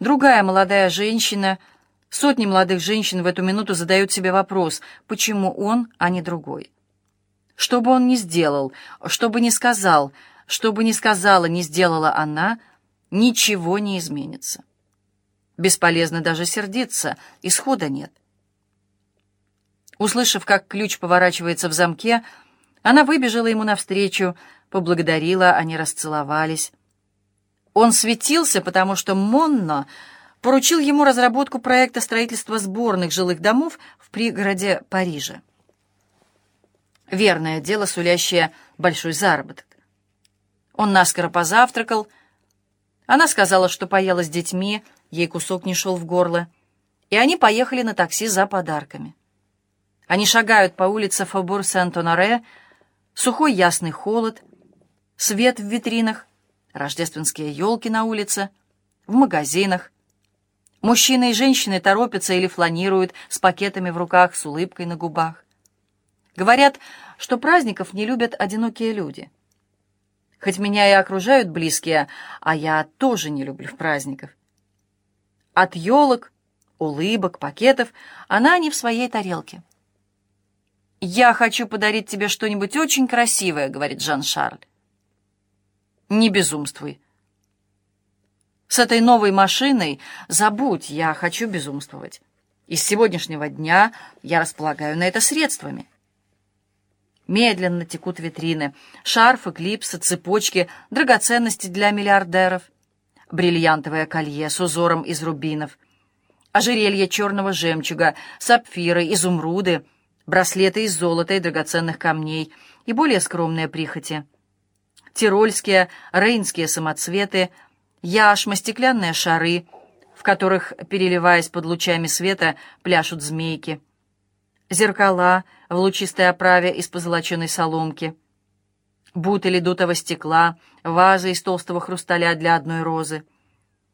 Другая молодая женщина, сотни молодых женщин в эту минуту задают себе вопрос, почему он, а не другой. Что бы он ни сделал, что бы ни сказал, что бы ни сказала, ни сделала она, ничего не изменится. Бесполезно даже сердиться, исхода нет. Услышав, как ключ поворачивается в замке, она выбежала ему навстречу, поблагодарила, они расцеловались. Он светился, потому что Монно поручил ему разработку проекта строительства сборных жилых домов в пригороде Парижа. Верное дело, сулящее большой заработок. Он наскоро позавтракал. Она сказала, что поела с детьми, ей кусок не шел в горло, и они поехали на такси за подарками. Они шагают по улице Фабур-Сент-Оноре, сухой ясный холод, свет в витринах, рождественские елки на улице, в магазинах. Мужчины и женщины торопятся или фланируют с пакетами в руках, с улыбкой на губах. Говорят, что праздников не любят одинокие люди. Хоть меня и окружают близкие, а я тоже не люблю праздников. От елок, улыбок, пакетов она не в своей тарелке. «Я хочу подарить тебе что-нибудь очень красивое», — говорит Жан-Шарль. «Не безумствуй». «С этой новой машиной забудь, я хочу безумствовать. Из сегодняшнего дня я располагаю на это средствами». Медленно текут витрины, шарфы, клипсы, цепочки, драгоценности для миллиардеров, бриллиантовое колье с узором из рубинов, ожерелье черного жемчуга, сапфиры, изумруды, браслеты из золота и драгоценных камней и более скромные прихоти. Тирольские, рейнские самоцветы, яшма, стеклянные шары, в которых, переливаясь под лучами света, пляшут змейки. Зеркала в лучистой оправе из позолоченной соломки. Бутыли дутого стекла, вазы из толстого хрусталя для одной розы.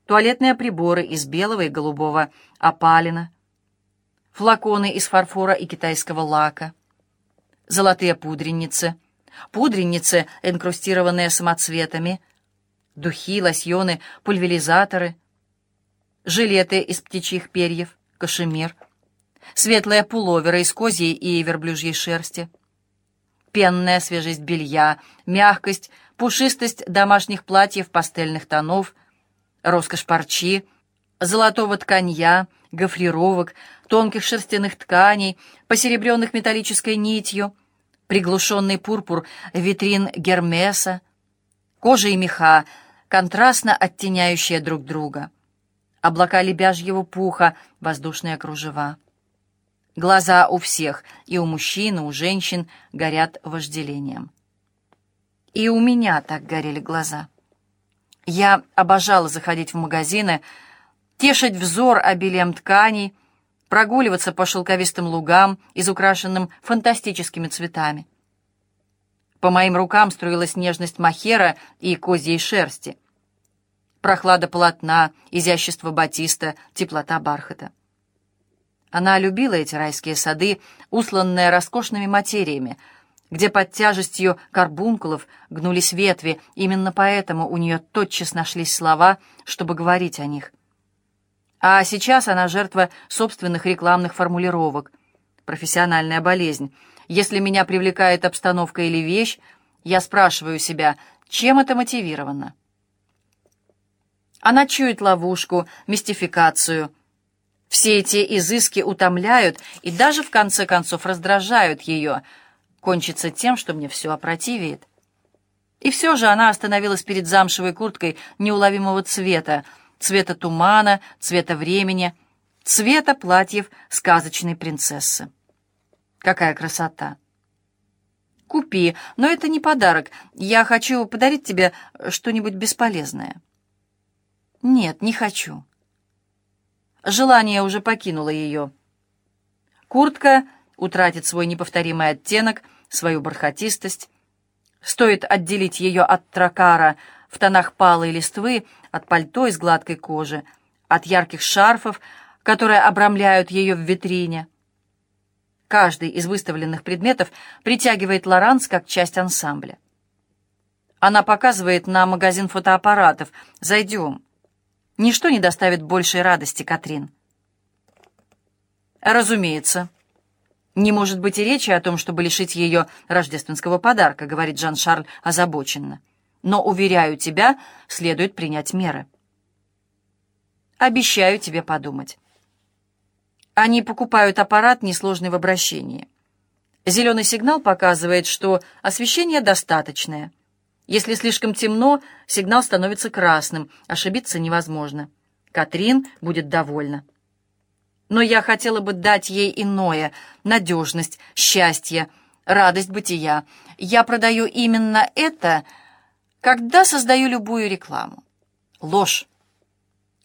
Туалетные приборы из белого и голубого опалина — флаконы из фарфора и китайского лака, золотые пудреницы, пудреницы, инкрустированные самоцветами, духи, лосьоны, пульверизаторы, жилеты из птичьих перьев, кашемир, светлые пуловеры из козьей и верблюжьей шерсти, пенная свежесть белья, мягкость, пушистость домашних платьев пастельных тонов, роскошь парчи, золотого тканья, гофрировок, тонких шерстяных тканей, посеребренных металлической нитью, приглушенный пурпур витрин Гермеса, кожа и меха, контрастно оттеняющие друг друга, облака лебяжьего пуха, воздушные кружева. Глаза у всех, и у мужчин, и у женщин, горят вожделением. И у меня так горели глаза. Я обожала заходить в магазины, тешить взор обилием тканей, прогуливаться по шелковистым лугам, изукрашенным фантастическими цветами. По моим рукам струилась нежность махера и козьей шерсти. Прохлада полотна, изящество батиста, теплота бархата. Она любила эти райские сады, усланные роскошными материями, где под тяжестью карбункулов гнулись ветви, именно поэтому у нее тотчас нашлись слова, чтобы говорить о них. А сейчас она жертва собственных рекламных формулировок. Профессиональная болезнь. Если меня привлекает обстановка или вещь, я спрашиваю себя, чем это мотивировано? Она чует ловушку, мистификацию. Все эти изыски утомляют и даже в конце концов раздражают ее. Кончится тем, что мне все опротивеет. И все же она остановилась перед замшевой курткой неуловимого цвета, цвета тумана, цвета времени, цвета платьев сказочной принцессы. Какая красота! Купи, но это не подарок. Я хочу подарить тебе что-нибудь бесполезное. Нет, не хочу. Желание уже покинуло ее. Куртка утратит свой неповторимый оттенок, свою бархатистость. Стоит отделить ее от тракара в тонах палой листвы, от пальто из гладкой кожи, от ярких шарфов, которые обрамляют ее в витрине. Каждый из выставленных предметов притягивает Лоранс как часть ансамбля. Она показывает на магазин фотоаппаратов. «Зайдем». Ничто не доставит большей радости, Катрин. Разумеется. Не может быть и речи о том, чтобы лишить ее рождественского подарка, говорит Жан-Шарль озабоченно. Но, уверяю тебя, следует принять меры. Обещаю тебе подумать. Они покупают аппарат, несложный в обращении. Зеленый сигнал показывает, что освещение достаточное. Если слишком темно, сигнал становится красным, ошибиться невозможно. Катрин будет довольна. Но я хотела бы дать ей иное — надежность, счастье, радость бытия. Я продаю именно это, когда создаю любую рекламу. Ложь.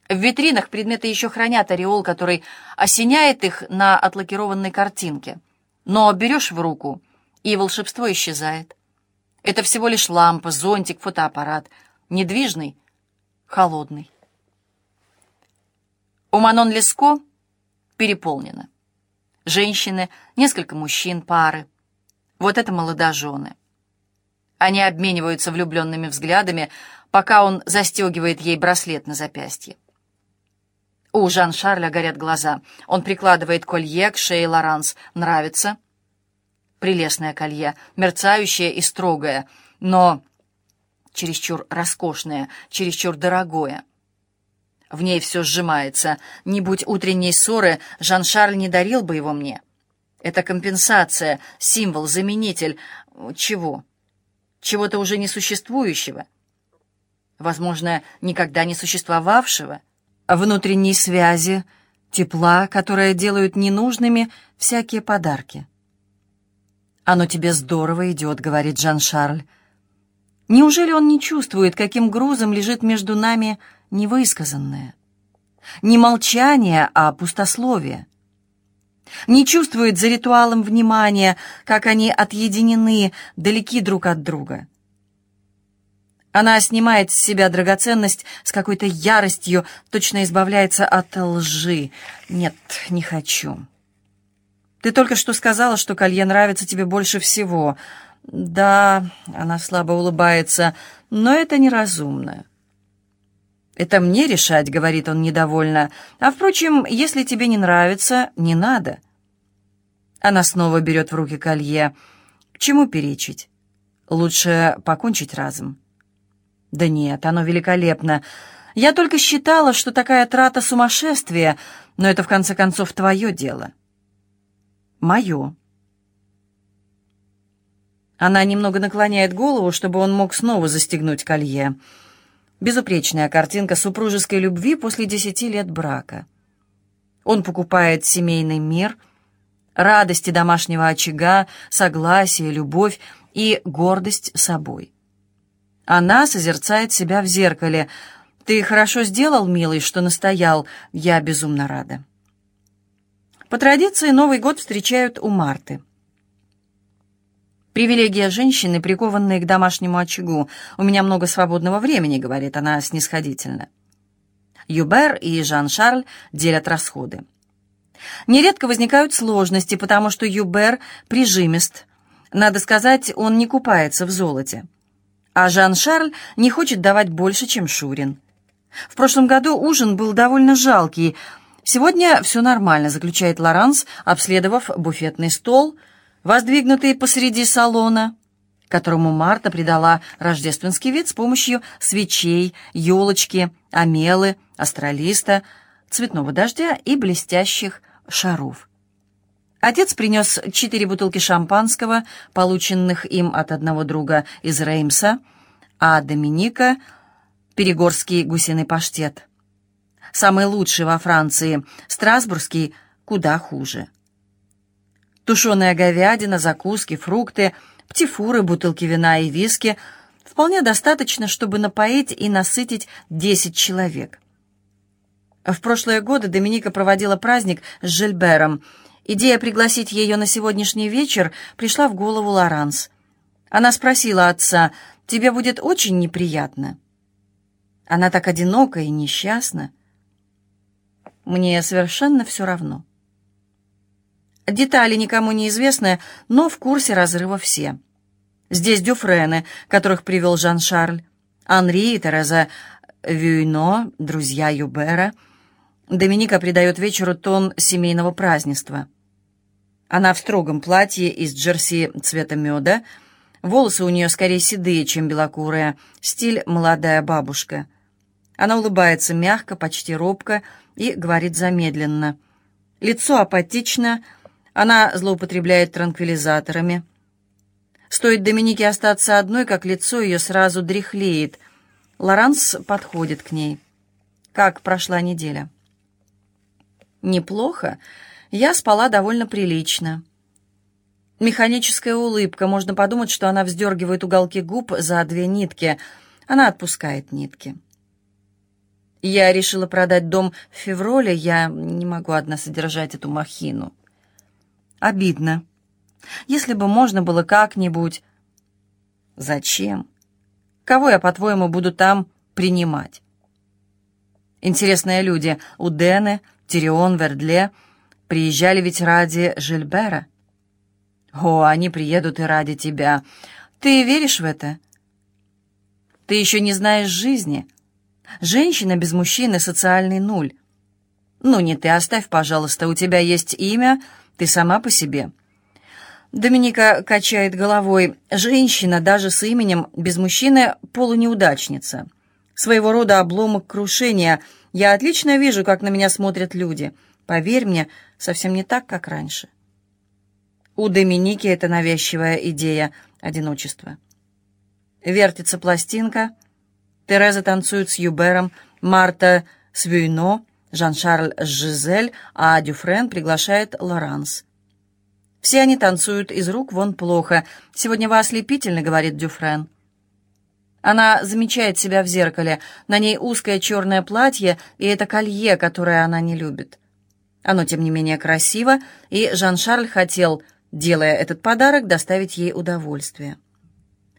В витринах предметы еще хранят ореол, который осеняет их на отлакированной картинке. Но берешь в руку, и волшебство исчезает. Это всего лишь лампа, зонтик, фотоаппарат. Недвижный, холодный. У Манон Леско переполнено. Женщины, несколько мужчин, пары. Вот это молодожены. Они обмениваются влюбленными взглядами, пока он застегивает ей браслет на запястье. У Жан-Шарля горят глаза. Он прикладывает колье к шее Лоранс. Нравится? прелестное колье, мерцающее и строгое, но чересчур роскошное, чересчур дорогое. В ней все сжимается. Не будь утренней ссоры, Жан-Шарль не дарил бы его мне. Это компенсация, символ, заменитель. Чего? Чего-то уже несуществующего. Возможно, никогда не существовавшего. Внутренней связи, тепла, которые делают ненужными всякие подарки. «Оно тебе здорово идет», — говорит Жан-Шарль. Неужели он не чувствует, каким грузом лежит между нами невысказанное? Не молчание, а пустословие. Не чувствует за ритуалом внимания, как они отъединены, далеки друг от друга. Она снимает с себя драгоценность с какой-то яростью, точно избавляется от лжи. «Нет, не хочу». Ты только что сказала, что колье нравится тебе больше всего. Да, она слабо улыбается, но это неразумно. Это мне решать, говорит он недовольно. А впрочем, если тебе не нравится, не надо. Она снова берет в руки колье. К чему перечить? Лучше покончить разом. Да нет, оно великолепно. Я только считала, что такая трата сумасшествия, но это в конце концов твое дело. Мое. Она немного наклоняет голову, чтобы он мог снова застегнуть колье. Безупречная картинка супружеской любви после десяти лет брака. Он покупает семейный мир, радости домашнего очага, согласие, любовь и гордость собой. Она созерцает себя в зеркале. «Ты хорошо сделал, милый, что настоял. Я безумно рада». По традиции Новый год встречают у Марты. «Привилегия женщины, прикованной к домашнему очагу. У меня много свободного времени», — говорит она снисходительно. Юбер и Жан-Шарль делят расходы. Нередко возникают сложности, потому что Юбер прижимист. Надо сказать, он не купается в золоте. А Жан-Шарль не хочет давать больше, чем Шурин. В прошлом году ужин был довольно жалкий — «Сегодня все нормально», — заключает Лоранс, обследовав буфетный стол, воздвигнутый посреди салона, которому Марта придала рождественский вид с помощью свечей, елочки, омелы, астролиста, цветного дождя и блестящих шаров. Отец принес четыре бутылки шампанского, полученных им от одного друга из Реймса, а Доминика — перегорский гусиный паштет — самый лучший во Франции, страсбургский куда хуже. Тушеная говядина, закуски, фрукты, птифуры, бутылки вина и виски вполне достаточно, чтобы напоить и насытить 10 человек. В прошлые годы Доминика проводила праздник с Жильбером. Идея пригласить ее на сегодняшний вечер пришла в голову Лоранс. Она спросила отца, «Тебе будет очень неприятно?» Она так одинока и несчастна. Мне совершенно все равно. Детали никому не известны, но в курсе разрыва все. Здесь Дюфрены, которых привел Жан-Шарль, Анри и Тереза Вюйно, друзья Юбера. Доминика придает вечеру тон семейного празднества. Она в строгом платье из джерси цвета меда, волосы у нее скорее седые, чем белокурые, стиль «молодая бабушка». Она улыбается мягко, почти робко и говорит замедленно. Лицо апатично, она злоупотребляет транквилизаторами. Стоит Доминике остаться одной, как лицо ее сразу дряхлеет. Лоранс подходит к ней. Как прошла неделя? Неплохо. Я спала довольно прилично. Механическая улыбка. Можно подумать, что она вздергивает уголки губ за две нитки. Она отпускает нитки. Я решила продать дом в феврале, я не могу одна содержать эту махину. Обидно. Если бы можно было как-нибудь... Зачем? Кого я, по-твоему, буду там принимать? Интересные люди. Удены, Тирион, Вердле приезжали ведь ради Жильбера. О, они приедут и ради тебя. Ты веришь в это? Ты еще не знаешь жизни. Женщина без мужчины — социальный нуль. Ну, не ты, оставь, пожалуйста, у тебя есть имя, ты сама по себе. Доминика качает головой. Женщина, даже с именем, без мужчины — полунеудачница. Своего рода обломок крушения. Я отлично вижу, как на меня смотрят люди. Поверь мне, совсем не так, как раньше. У Доминики это навязчивая идея одиночества. Вертится пластинка — Тереза танцует с Юбером, Марта с Вюйно, Жан-Шарль Жизель, а Дюфрен приглашает Лоранс. Все они танцуют из рук вон плохо. «Сегодня вы ослепительны», — говорит Дюфрен. Она замечает себя в зеркале. На ней узкое черное платье и это колье, которое она не любит. Оно, тем не менее, красиво, и Жан-Шарль хотел, делая этот подарок, доставить ей удовольствие.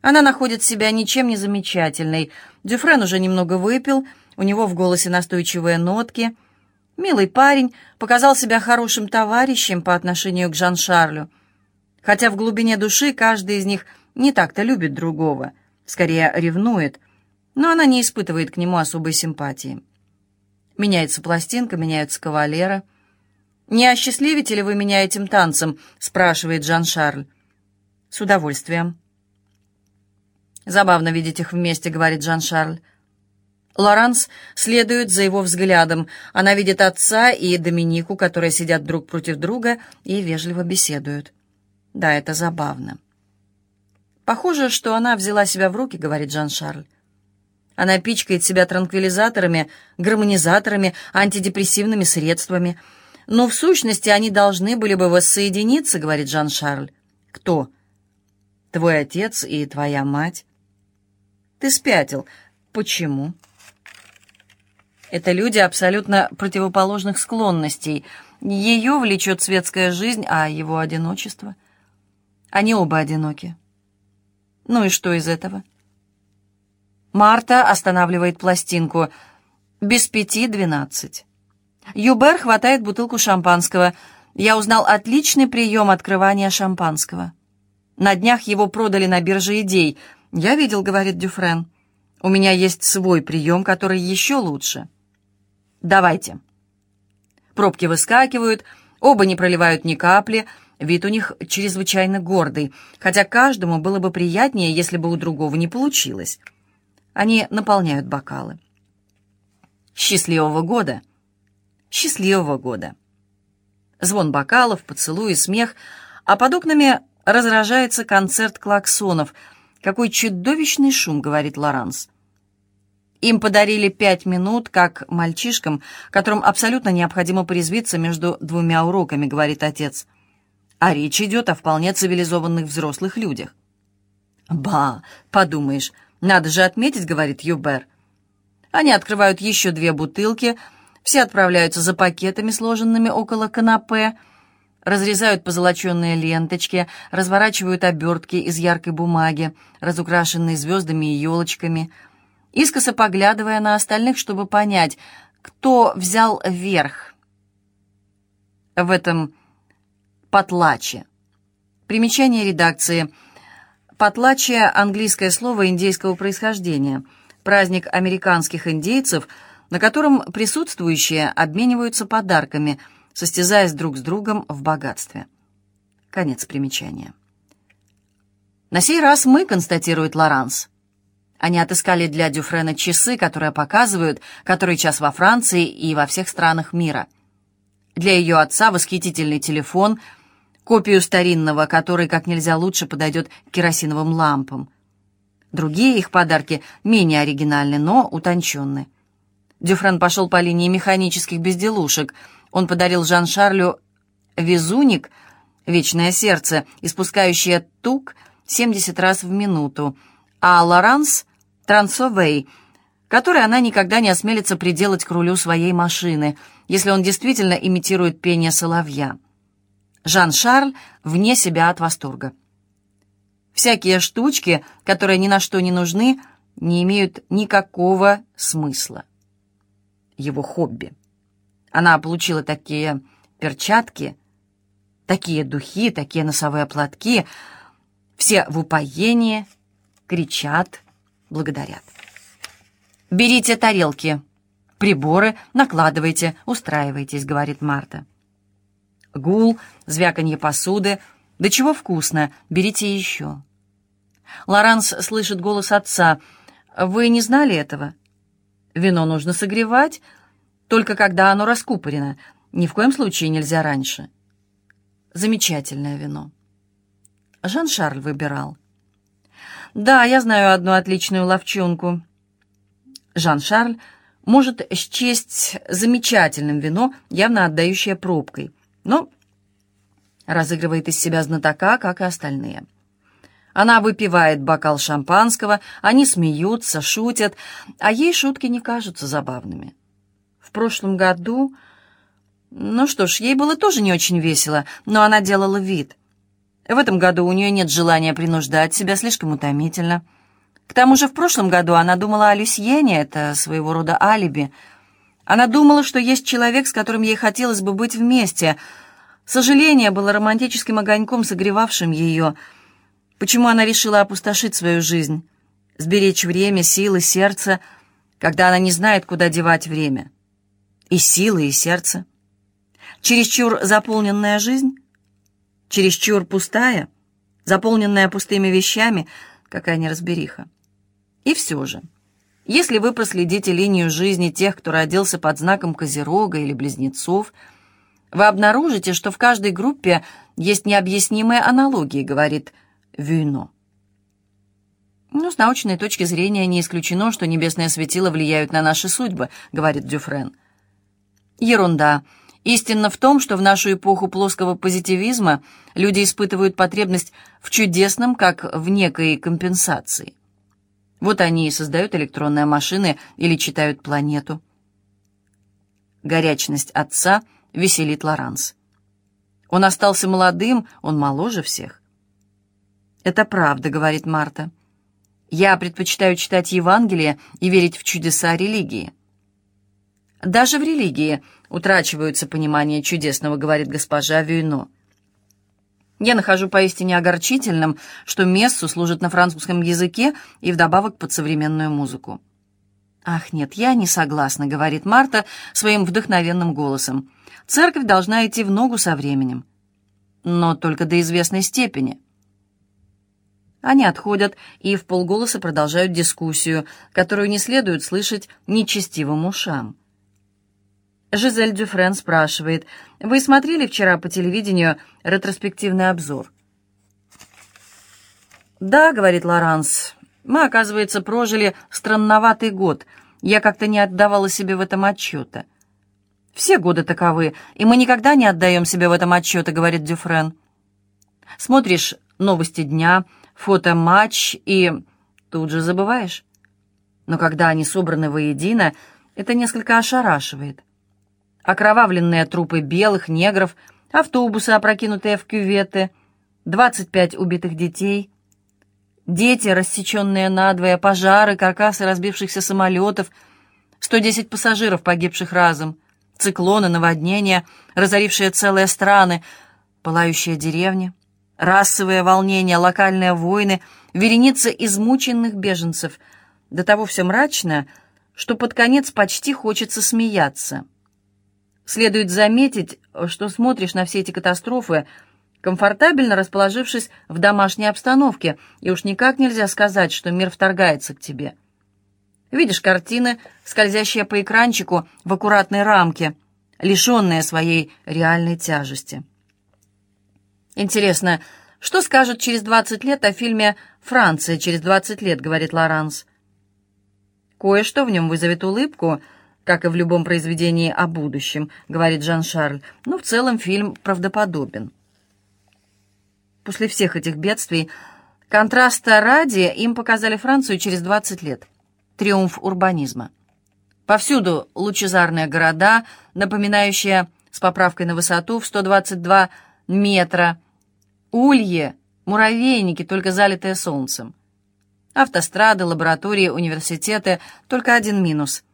Она находит себя ничем не замечательной. Дюфрен уже немного выпил, у него в голосе настойчивые нотки. Милый парень показал себя хорошим товарищем по отношению к Жан-Шарлю. Хотя в глубине души каждый из них не так-то любит другого, скорее ревнует, но она не испытывает к нему особой симпатии. Меняется пластинка, меняются кавалеры. «Не осчастливите ли вы меня этим танцем?» — спрашивает Жан-Шарль. «С удовольствием». «Забавно видеть их вместе», — говорит Жан-Шарль. Лоранс следует за его взглядом. Она видит отца и Доминику, которые сидят друг против друга и вежливо беседуют. Да, это забавно. «Похоже, что она взяла себя в руки», — говорит Жан-Шарль. Она пичкает себя транквилизаторами, гармонизаторами, антидепрессивными средствами. Но в сущности они должны были бы воссоединиться, говорит Жан-Шарль. Кто? Твой отец и твоя мать. Ты спятил. Почему? Это люди абсолютно противоположных склонностей. Ее влечет светская жизнь, а его одиночество. Они оба одиноки. Ну и что из этого? Марта останавливает пластинку. Без пяти двенадцать. Юбер хватает бутылку шампанского. Я узнал отличный прием открывания шампанского. На днях его продали на бирже идей — «Я видел», — говорит Дюфрен. «У меня есть свой прием, который еще лучше». «Давайте». Пробки выскакивают, оба не проливают ни капли, вид у них чрезвычайно гордый, хотя каждому было бы приятнее, если бы у другого не получилось. Они наполняют бокалы. «Счастливого года!» «Счастливого года!» Звон бокалов, поцелуи, смех, а под окнами разражается концерт клаксонов — «Какой чудовищный шум», — говорит Лоранс. Им подарили пять минут, как мальчишкам, которым абсолютно необходимо порезвиться между двумя уроками, говорит отец. А речь идет о вполне цивилизованных взрослых людях. «Ба, подумаешь, надо же отметить», — говорит Юбер. Они открывают еще две бутылки, все отправляются за пакетами, сложенными около канапе, разрезают позолоченные ленточки, разворачивают обертки из яркой бумаги, разукрашенные звездами и елочками, искоса поглядывая на остальных, чтобы понять, кто взял верх в этом потлаче. Примечание редакции. Потлаче — английское слово индейского происхождения. праздник американских индейцев, на котором присутствующие обмениваются подарками, состязаясь друг с другом в богатстве. Конец примечания. «На сей раз мы», — констатирует Лоранс. Они отыскали для Дюфрена часы, которые показывают, который час во Франции и во всех странах мира. Для ее отца восхитительный телефон, копию старинного, который как нельзя лучше подойдет к керосиновым лампам. Другие их подарки менее оригинальны, но утонченны. Дюфрен пошел по линии механических безделушек. Он подарил Жан-Шарлю везуник, вечное сердце, испускающее тук 70 раз в минуту, а Лоранс — трансовей, который она никогда не осмелится приделать к рулю своей машины, если он действительно имитирует пение соловья. Жан-Шарль вне себя от восторга. Всякие штучки, которые ни на что не нужны, не имеют никакого смысла. Его хобби. Она получила такие перчатки, такие духи, такие носовые платки. Все в упоении, кричат, благодарят. «Берите тарелки, приборы, накладывайте, устраивайтесь», — говорит Марта. Гул, звяканье посуды — «Да чего вкусно! Берите еще!» Лоранс слышит голос отца. «Вы не знали этого? Вино нужно согревать, только когда оно раскупорено. Ни в коем случае нельзя раньше». Замечательное вино. Жан-Шарль выбирал. «Да, я знаю одну отличную ловчонку». Жан-Шарль может счесть замечательным вино, явно отдающее пробкой, но разыгрывает из себя знатока, как и остальные. Она выпивает бокал шампанского, они смеются, шутят, а ей шутки не кажутся забавными. В прошлом году... Ну что ж, ей было тоже не очень весело, но она делала вид. В этом году у нее нет желания принуждать себя, слишком утомительно. К тому же в прошлом году она думала о Люсьене, это своего рода алиби. Она думала, что есть человек, с которым ей хотелось бы быть вместе — Сожаление было романтическим огоньком, согревавшим ее. Почему она решила опустошить свою жизнь, сберечь время, силы, сердце, когда она не знает, куда девать время? И силы, и сердце. Чересчур заполненная жизнь? Чересчур пустая? Заполненная пустыми вещами? Какая неразбериха. И все же, если вы проследите линию жизни тех, кто родился под знаком Козерога или Близнецов – вы обнаружите, что в каждой группе есть необъяснимые аналогии, говорит Вюно. Ну, с научной точки зрения не исключено, что небесные светила влияют на наши судьбы, говорит Дюфрен. Ерунда. Истинно в том, что в нашу эпоху плоского позитивизма люди испытывают потребность в чудесном, как в некой компенсации. Вот они и создают электронные машины или читают планету. Горячность отца — веселит Лоранс. Он остался молодым, он моложе всех. «Это правда», — говорит Марта. «Я предпочитаю читать Евангелие и верить в чудеса религии». «Даже в религии утрачиваются понимание чудесного», — говорит госпожа Вюйно. «Я нахожу поистине огорчительным, что мессу служит на французском языке и вдобавок под современную музыку». «Ах, нет, я не согласна», — говорит Марта своим вдохновенным голосом. Церковь должна идти в ногу со временем. Но только до известной степени. Они отходят и в полголоса продолжают дискуссию, которую не следует слышать нечестивым ушам. Жизель Дюфрен спрашивает, «Вы смотрели вчера по телевидению ретроспективный обзор?» «Да», — говорит Лоранс, — «мы, оказывается, прожили странноватый год. Я как-то не отдавала себе в этом отчета». Все годы таковы, и мы никогда не отдаем себе в этом отчета», — говорит Дюфрен. Смотришь новости дня, фото-матч и тут же забываешь. Но когда они собраны воедино, это несколько ошарашивает. Окровавленные трупы белых, негров, автобусы, опрокинутые в кюветы, 25 убитых детей, дети, рассеченные надвое, пожары, каркасы разбившихся самолетов, 110 пассажиров, погибших разом — циклоны, наводнения, разорившие целые страны, пылающие деревни, расовые волнения, локальные войны, вереницы измученных беженцев. до того все мрачно, что под конец почти хочется смеяться. Следует заметить, что смотришь на все эти катастрофы, комфортабельно расположившись в домашней обстановке, и уж никак нельзя сказать, что мир вторгается к тебе. Видишь картины, скользящие по экранчику в аккуратной рамке, лишенные своей реальной тяжести. Интересно, что скажут через 20 лет о фильме «Франция через 20 лет», говорит Лоранс. Кое-что в нем вызовет улыбку, как и в любом произведении о будущем, говорит Жан-Шарль, но в целом фильм правдоподобен. После всех этих бедствий, контраста ради, им показали Францию через 20 лет. Триумф урбанизма. Повсюду лучезарные города, напоминающие с поправкой на высоту в 122 метра, улье, муравейники, только залитые солнцем. Автострады, лаборатории, университеты — только один минус.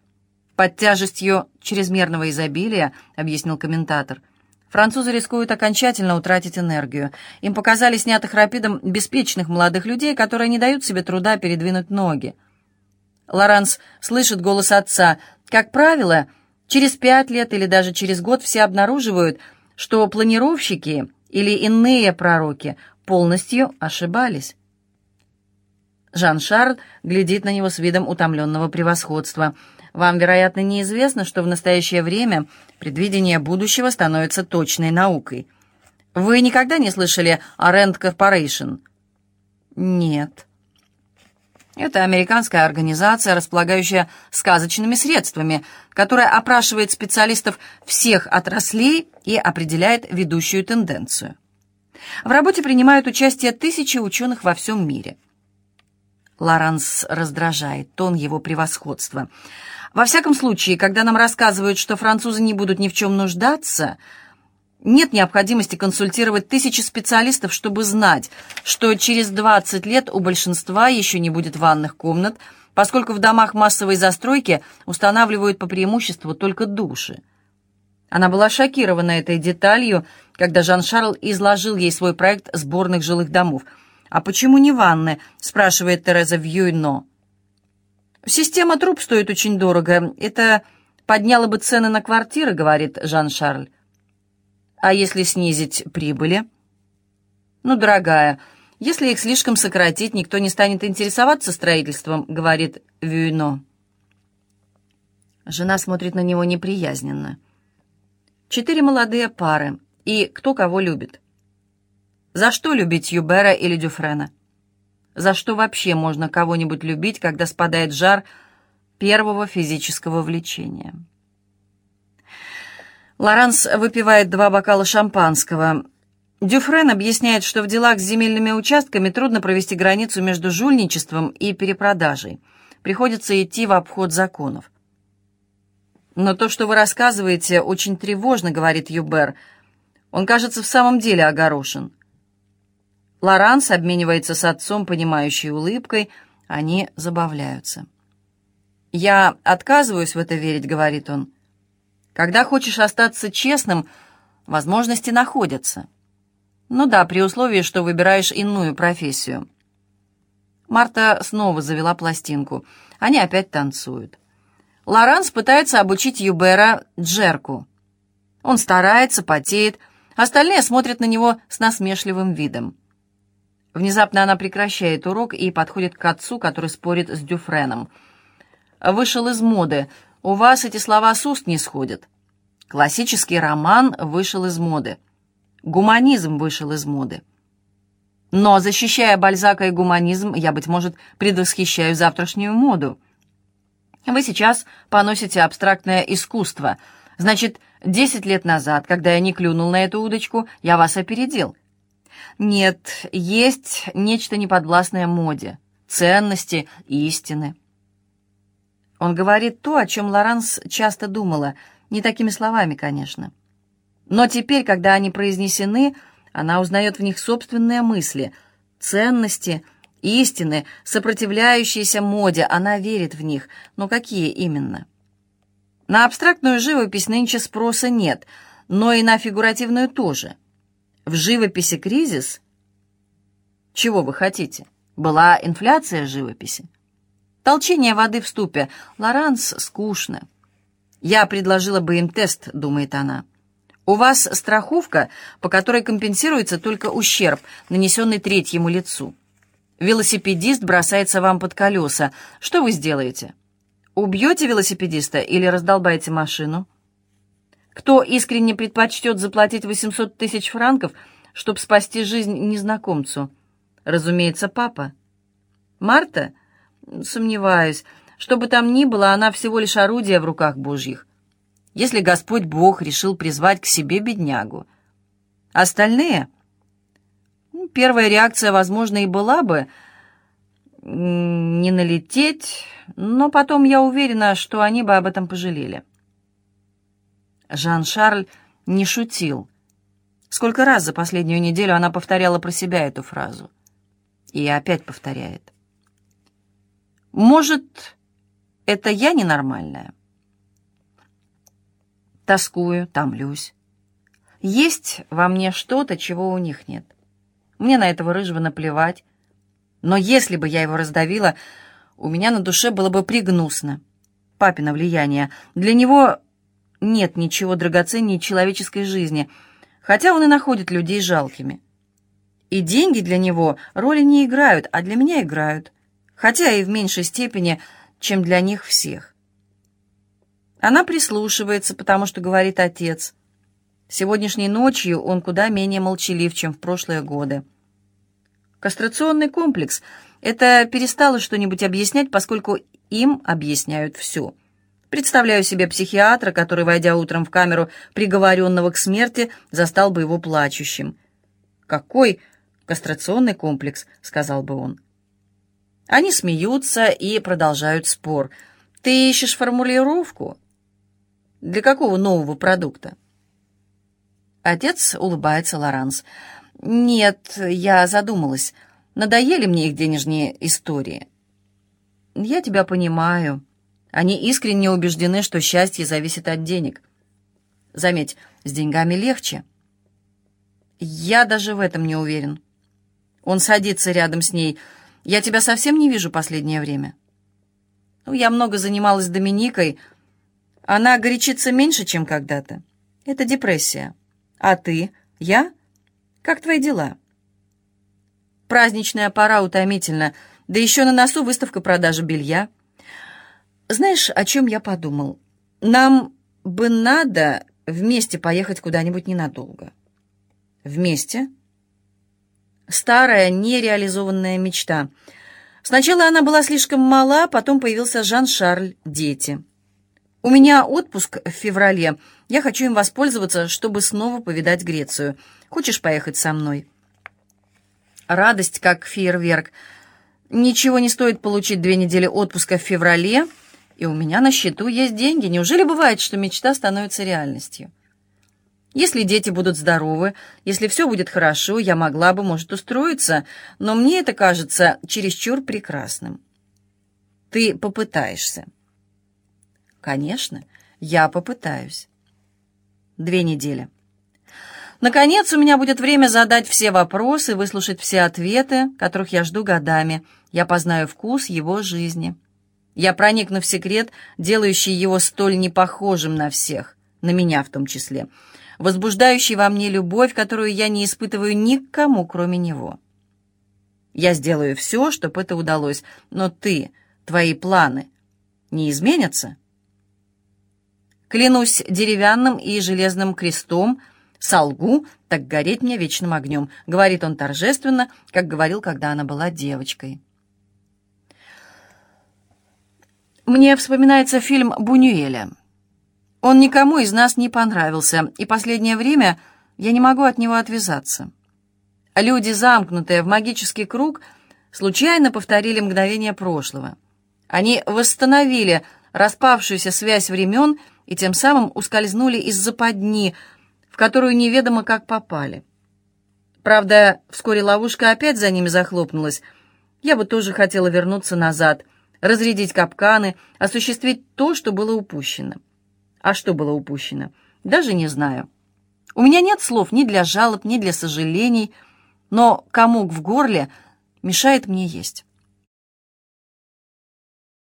Под тяжестью чрезмерного изобилия, объяснил комментатор, французы рискуют окончательно утратить энергию. Им показали снятых рапидом беспечных молодых людей, которые не дают себе труда передвинуть ноги. Лоранс слышит голос отца. Как правило, через пять лет или даже через год все обнаруживают, что планировщики или иные пророки полностью ошибались. Жан-Шарль глядит на него с видом утомленного превосходства. Вам, вероятно, неизвестно, что в настоящее время предвидение будущего становится точной наукой. Вы никогда не слышали о Rand Corporation? Нет. Это американская организация, располагающая сказочными средствами, которая опрашивает специалистов всех отраслей и определяет ведущую тенденцию. В работе принимают участие тысячи ученых во всем мире. Лоранс раздражает тон его превосходства. Во всяком случае, когда нам рассказывают, что французы не будут ни в чем нуждаться, нет необходимости консультировать тысячи специалистов, чтобы знать, что через 20 лет у большинства еще не будет ванных комнат, поскольку в домах массовой застройки устанавливают по преимуществу только души. Она была шокирована этой деталью, когда Жан-Шарл изложил ей свой проект сборных жилых домов. «А почему не ванны?» — спрашивает Тереза Вьюйно. «Система труб стоит очень дорого. Это подняло бы цены на квартиры», — говорит Жан-Шарль. А если снизить прибыли? Ну, дорогая, если их слишком сократить, никто не станет интересоваться строительством, говорит Вюйно. Жена смотрит на него неприязненно. Четыре молодые пары, и кто кого любит. За что любить Юбера или Дюфрена? За что вообще можно кого-нибудь любить, когда спадает жар первого физического влечения? Лоранс выпивает два бокала шампанского. Дюфрен объясняет, что в делах с земельными участками трудно провести границу между жульничеством и перепродажей. Приходится идти в обход законов. «Но то, что вы рассказываете, очень тревожно», — говорит Юбер. «Он, кажется, в самом деле огорошен». Лоранс обменивается с отцом понимающей улыбкой. Они забавляются. «Я отказываюсь в это верить», — говорит он. Когда хочешь остаться честным, возможности находятся. Ну да, при условии, что выбираешь иную профессию. Марта снова завела пластинку. Они опять танцуют. Лоранс пытается обучить Юбера джерку. Он старается, потеет, остальные смотрят на него с насмешливым видом. Внезапно она прекращает урок и подходит к отцу, который спорит с Дюфреном. «Вышел из моды. У вас эти слова с уст не сходят. Классический роман вышел из моды. Гуманизм вышел из моды. Но, защищая Бальзака и гуманизм, я, быть может, предвосхищаю завтрашнюю моду. Вы сейчас поносите абстрактное искусство. Значит, десять лет назад, когда я не клюнул на эту удочку, я вас опередил. Нет, есть нечто неподвластное моде, ценности, истины. Он говорит то, о чем Лоранс часто думала, не такими словами, конечно. Но теперь, когда они произнесены, она узнает в них собственные мысли, ценности, истины, сопротивляющиеся моде, она верит в них. Но какие именно? На абстрактную живопись нынче спроса нет, но и на фигуративную тоже. В живописи кризис? Чего вы хотите? Была инфляция живописи? Толчение воды в ступе. Лоранс скучно. Я предложила бы им тест, думает она. У вас страховка, по которой компенсируется только ущерб, нанесенный третьему лицу. Велосипедист бросается вам под колеса. Что вы сделаете? Убьете велосипедиста или раздолбаете машину? Кто искренне предпочтет заплатить 800 тысяч франков, чтобы спасти жизнь незнакомцу? Разумеется, папа. Марта? Сомневаюсь. Что бы там ни было, она всего лишь орудие в руках Божьих. Если Господь Бог решил призвать к себе беднягу. Остальные? Ну, первая реакция, возможно, и была бы не налететь, но потом я уверена, что они бы об этом пожалели. Жан-Шарль не шутил. Сколько раз за последнюю неделю она повторяла про себя эту фразу. И опять повторяет. «Может, это я ненормальная?» Тоскую, томлюсь. Есть во мне что-то, чего у них нет. Мне на этого рыжего наплевать. Но если бы я его раздавила, у меня на душе было бы пригнусно. Папина влияние. Для него нет ничего драгоценнее человеческой жизни, хотя он и находит людей жалкими. И деньги для него роли не играют, а для меня играют, хотя и в меньшей степени, чем для них всех. Она прислушивается, потому что говорит отец. Сегодняшней ночью он куда менее молчалив, чем в прошлые годы. Кастрационный комплекс — это перестало что-нибудь объяснять, поскольку им объясняют все — Представляю себе психиатра, который, войдя утром в камеру приговоренного к смерти, застал бы его плачущим. «Какой кастрационный комплекс?» — сказал бы он. Они смеются и продолжают спор. «Ты ищешь формулировку? Для какого нового продукта?» Отец улыбается Лоранс. «Нет, я задумалась. Надоели мне их денежные истории». «Я тебя понимаю». Они искренне убеждены, что счастье зависит от денег. Заметь, с деньгами легче. Я даже в этом не уверен. Он садится рядом с ней. Я тебя совсем не вижу последнее время. Ну, я много занималась Доминикой. Она горячится меньше, чем когда-то. Это депрессия. А ты? Я? Как твои дела? Праздничная пора утомительна. Да еще на носу выставка продажи белья. Знаешь, о чем я подумал? Нам бы надо вместе поехать куда-нибудь ненадолго. Вместе? Старая, нереализованная мечта. Сначала она была слишком мала, потом появился Жан-Шарль, дети. У меня отпуск в феврале. Я хочу им воспользоваться, чтобы снова повидать Грецию. Хочешь поехать со мной? Радость, как фейерверк. Ничего не стоит получить две недели отпуска в феврале — и у меня на счету есть деньги. Неужели бывает, что мечта становится реальностью? Если дети будут здоровы, если все будет хорошо, я могла бы, может, устроиться, но мне это кажется чересчур прекрасным. Ты попытаешься. Конечно, я попытаюсь. Две недели. Наконец, у меня будет время задать все вопросы, выслушать все ответы, которых я жду годами. Я познаю вкус его жизни. Я проникну в секрет, делающий его столь непохожим на всех, на меня в том числе, возбуждающий во мне любовь, которую я не испытываю никому, кроме него. Я сделаю все, чтобы это удалось, но ты, твои планы не изменятся? Клянусь деревянным и железным крестом, солгу, так гореть мне вечным огнем, говорит он торжественно, как говорил, когда она была девочкой. Мне вспоминается фильм Бунюэля. Он никому из нас не понравился, и последнее время я не могу от него отвязаться. Люди, замкнутые в магический круг, случайно повторили мгновение прошлого. Они восстановили распавшуюся связь времен и тем самым ускользнули из западни, в которую неведомо как попали. Правда, вскоре ловушка опять за ними захлопнулась. Я бы тоже хотела вернуться назад — разрядить капканы, осуществить то, что было упущено. А что было упущено? Даже не знаю. У меня нет слов ни для жалоб, ни для сожалений, но комок в горле мешает мне есть.